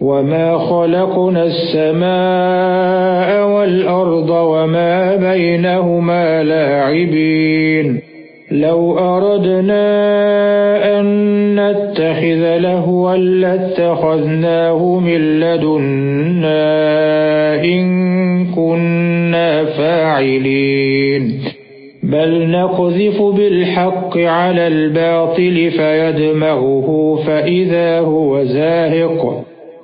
وما خلقنا السماء والأرض وما بينهما لاعبين لو أردنا أن نتخذ لهوا لاتخذناه من لدنا إن كنا فاعلين بل نقذف بالحق على الباطل فيدمغه فإذا هو زاهق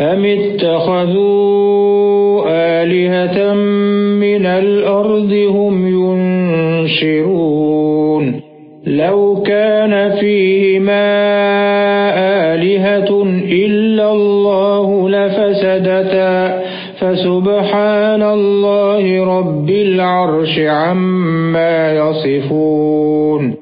أم اتخذوا آلهة من الأرض هم ينشرون؟ لو كان فيهما آلهة إلا الله لفسدتا. فسبحان الله رب العرش عما يصفون.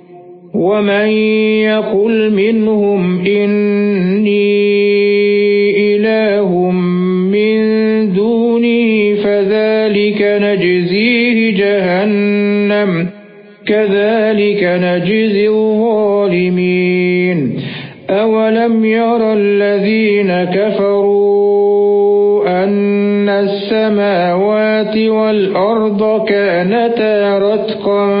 وَمَن يَقُلْ مِنْهُمْ إِنِّي إِلَٰهٌ مِّن دُونِهِ فَذَلِكَ نَجْزِيهِ جَهَنَّمَ كَذَلِكَ نَجْزِي الظَّالِمِينَ أَوَلَمْ يَرَ الَّذِينَ كَفَرُوا أَنَّ السَّمَاوَاتِ وَالْأَرْضَ كَانَتَا رَتْقًا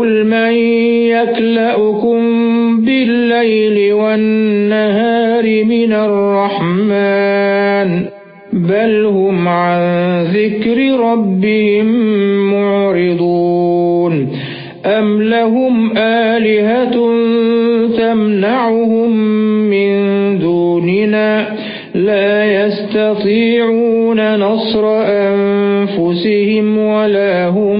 قُلْ مَن يَكْلَؤُكُم بِاللَّيْلِ وَالنَّهَارِ مِنَ الرَّحْمَنِ بَلْ هُمْ عَن ذِكْرِ رَبِّهِم مُّعْرِضُونَ أَمْ لَهُمْ آلِهَةٌ تَمْنَعُهُم مِّن دُونِنَا لَا يَسْتَطِيعُونَ نَصْرَ أَنفُسِهِمْ وَلَا هُم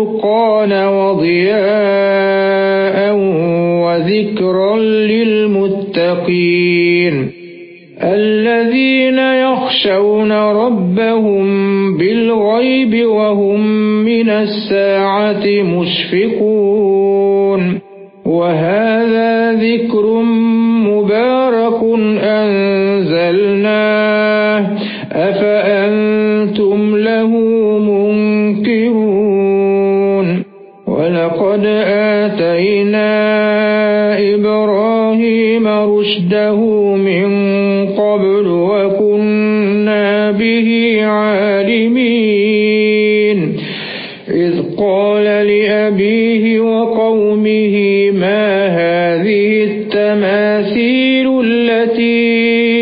وَضِيَاءً وَذِكْرًا لِّلْمُتَّقِينَ الَّذِينَ يَخْشَوْنَ رَبَّهُم بِالْغَيْبِ وَهُمْ مِنَ السَّاعَةِ مُشْفِقُونَ وَهَذَا ذِكْرٌ رُشْدَهُ مِنْ قَبْلُ وَكُنَّا بِهِ عَالِمِينَ. إِذْ قَالَ لِأَبِيهِ وَقَوْمِهِ مَا هَذِهِ التَّمَاثِيلُ الَّتِي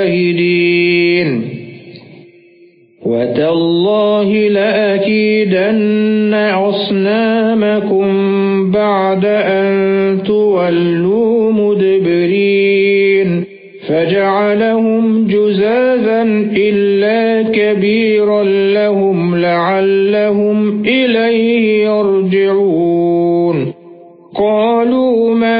الشَّاهِدِينَ. وَتَاللَّهِ لَأَكِيدَنَّ أَصْنَامَكُمْ بَعْدَ أَن تُوَلُّوا مُدْبِرِينَ. فَجَعَلَهُمْ جُذَاذًا إِلَّا كَبِيرًا لَّهُمْ لَعَلَّهُمْ إِلَيْهِ يَرْجِعُونَ. قَالُوا مَن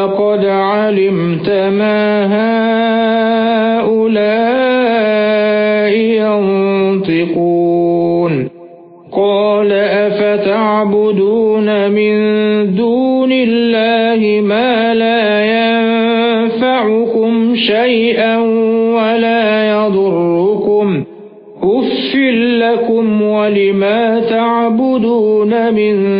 لَقَدْ عَلِمْتَ مَا هَؤُلَاءِ يَنطِقُونَ. قَالَ أَفَتَعْبُدُونَ مِن دُونِ اللَّهِ مَا لَا يَنفَعُكُمْ شَيْئًا وَلَا يَضُرُّكُمْ. أُفٍّ لما تعبدون من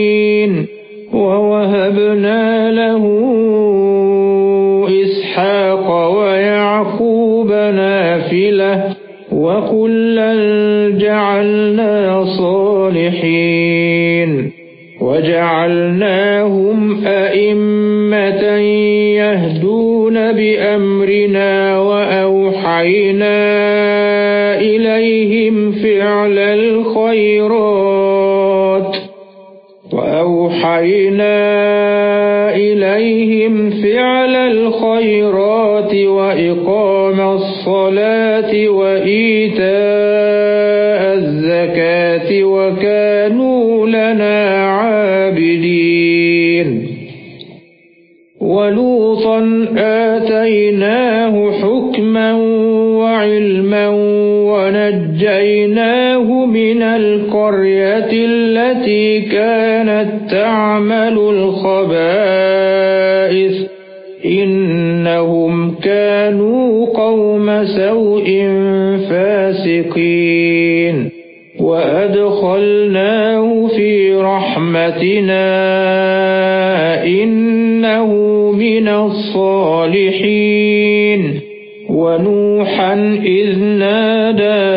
وجعلناهم أئمة يهدون بأمرنا وأوحينا إليهم فعل الخيرات وأوحينا إليهم فعل الخيرات وإقام الصلاة وإيتاء التي كانت تعمل الخبائث إنهم كانوا قوم سوء فاسقين وأدخلناه في رحمتنا إنه من الصالحين ونوحا إذ نادى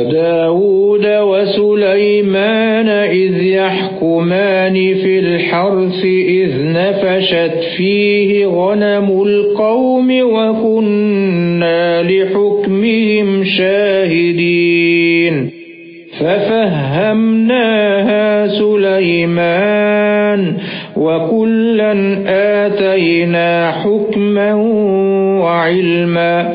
وداود وسليمان إذ يحكمان في الحرث إذ نفشت فيه غنم القوم وكنا لحكمهم شاهدين. ففهمناها سليمان وكلا آتينا حكما وعلما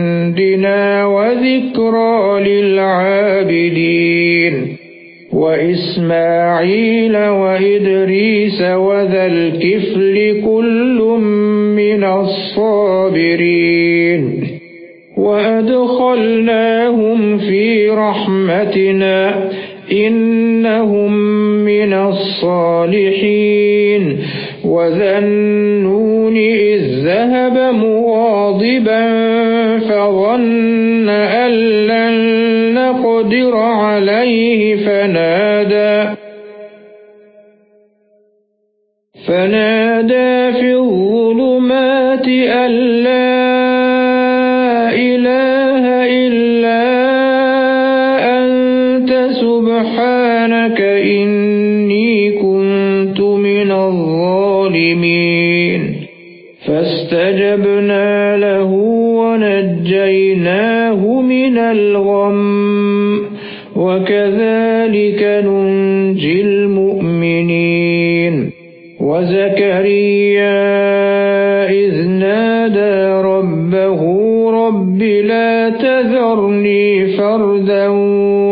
ربنا وذكرى للعابدين. وإسماعيل وإدريس وذا الكفل كل من الصابرين. وأدخلناهم في رحمتنا إنهم من الصالحين. وذا النون إذ ذهب مغاضبا فظن أن لن نقدر عليه فنادى. فنادى في الظلمات أن من الغم. وكذلك ننجي المؤمنين. وزكريا إذ نادى ربه رب لا تذرني فردا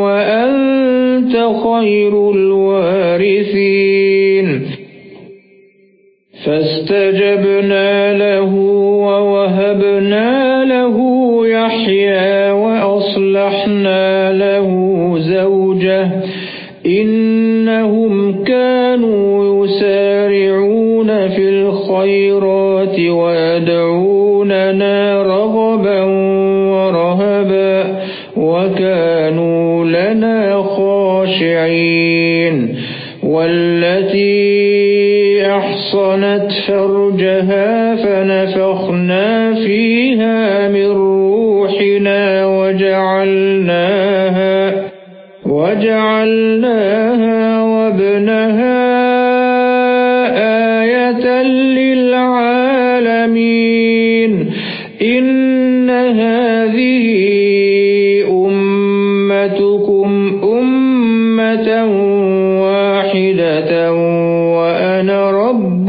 وأنت خير الوارثين. فاستجبنا له إنهم كانوا يسارعون في الخيرات ويدعوننا رغبا ورهبا وكانوا لنا خاشعين والتي أحصنت فرجها فنفخنا فيها من روحنا وجعلناها وجعلناها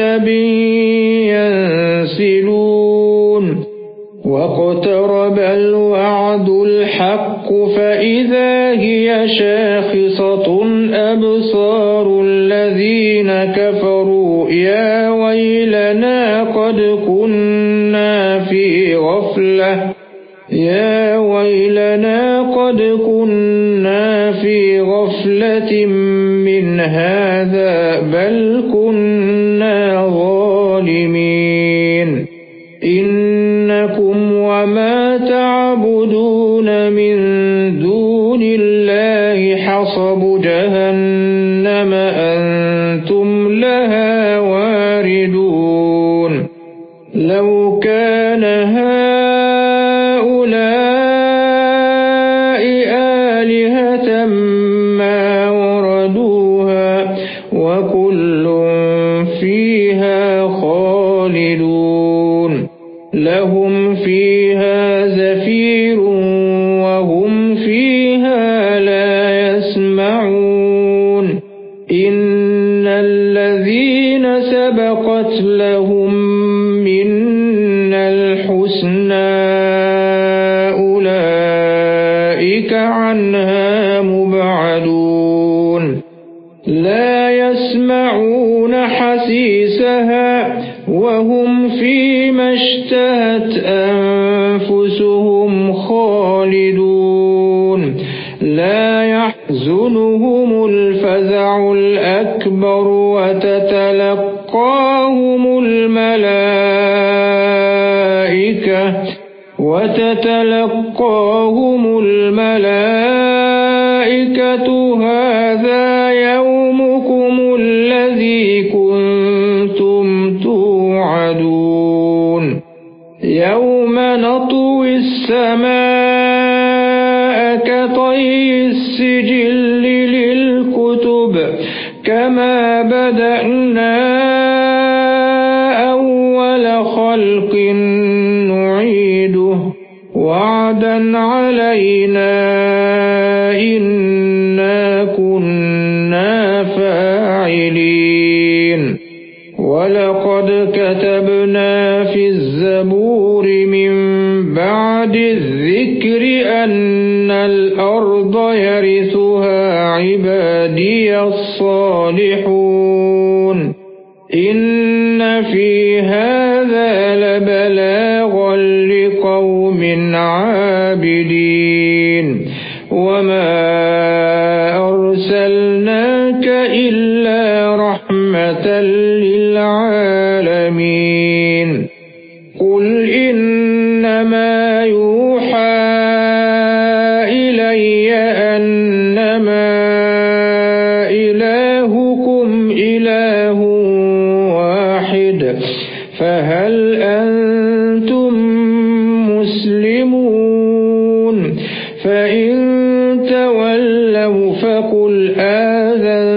حدب ينسلون. واقترب الوعد الحق فإذا هي شاخصة أبصار الذين كفروا. يا ويلنا قد كنا في غفلة. يا ويلنا قد كنا في غفلة من هذا. بل الْأَكْبَرُ وَتَتَلَقَّاهُمُ الْمَلَائِكَةُ وَتَتَلَقَّاهُمُ الْمَلَائِكَةُ هَذَا يَوْمُكُمُ الَّذِي كُنتُمْ تُوعَدُونَ يَوْمَ نَطْوِي السَّمَاءَ كَطَيِّ السِّجِلِّ عَلَيْنَا إِنَّا كُنَّا فَاعِلِينَ وَلَقَدْ كَتَبْنَا فِي الزَّبُورِ مِن بَعْدِ الذِّكْرِ أَنَّ الْأَرْضَ يَرِثُهَا عِبَادِيَ الصَّالِحُونَ إِنَّ فِي هَذَا عَابِدِينَ وَمَا ಜಗದ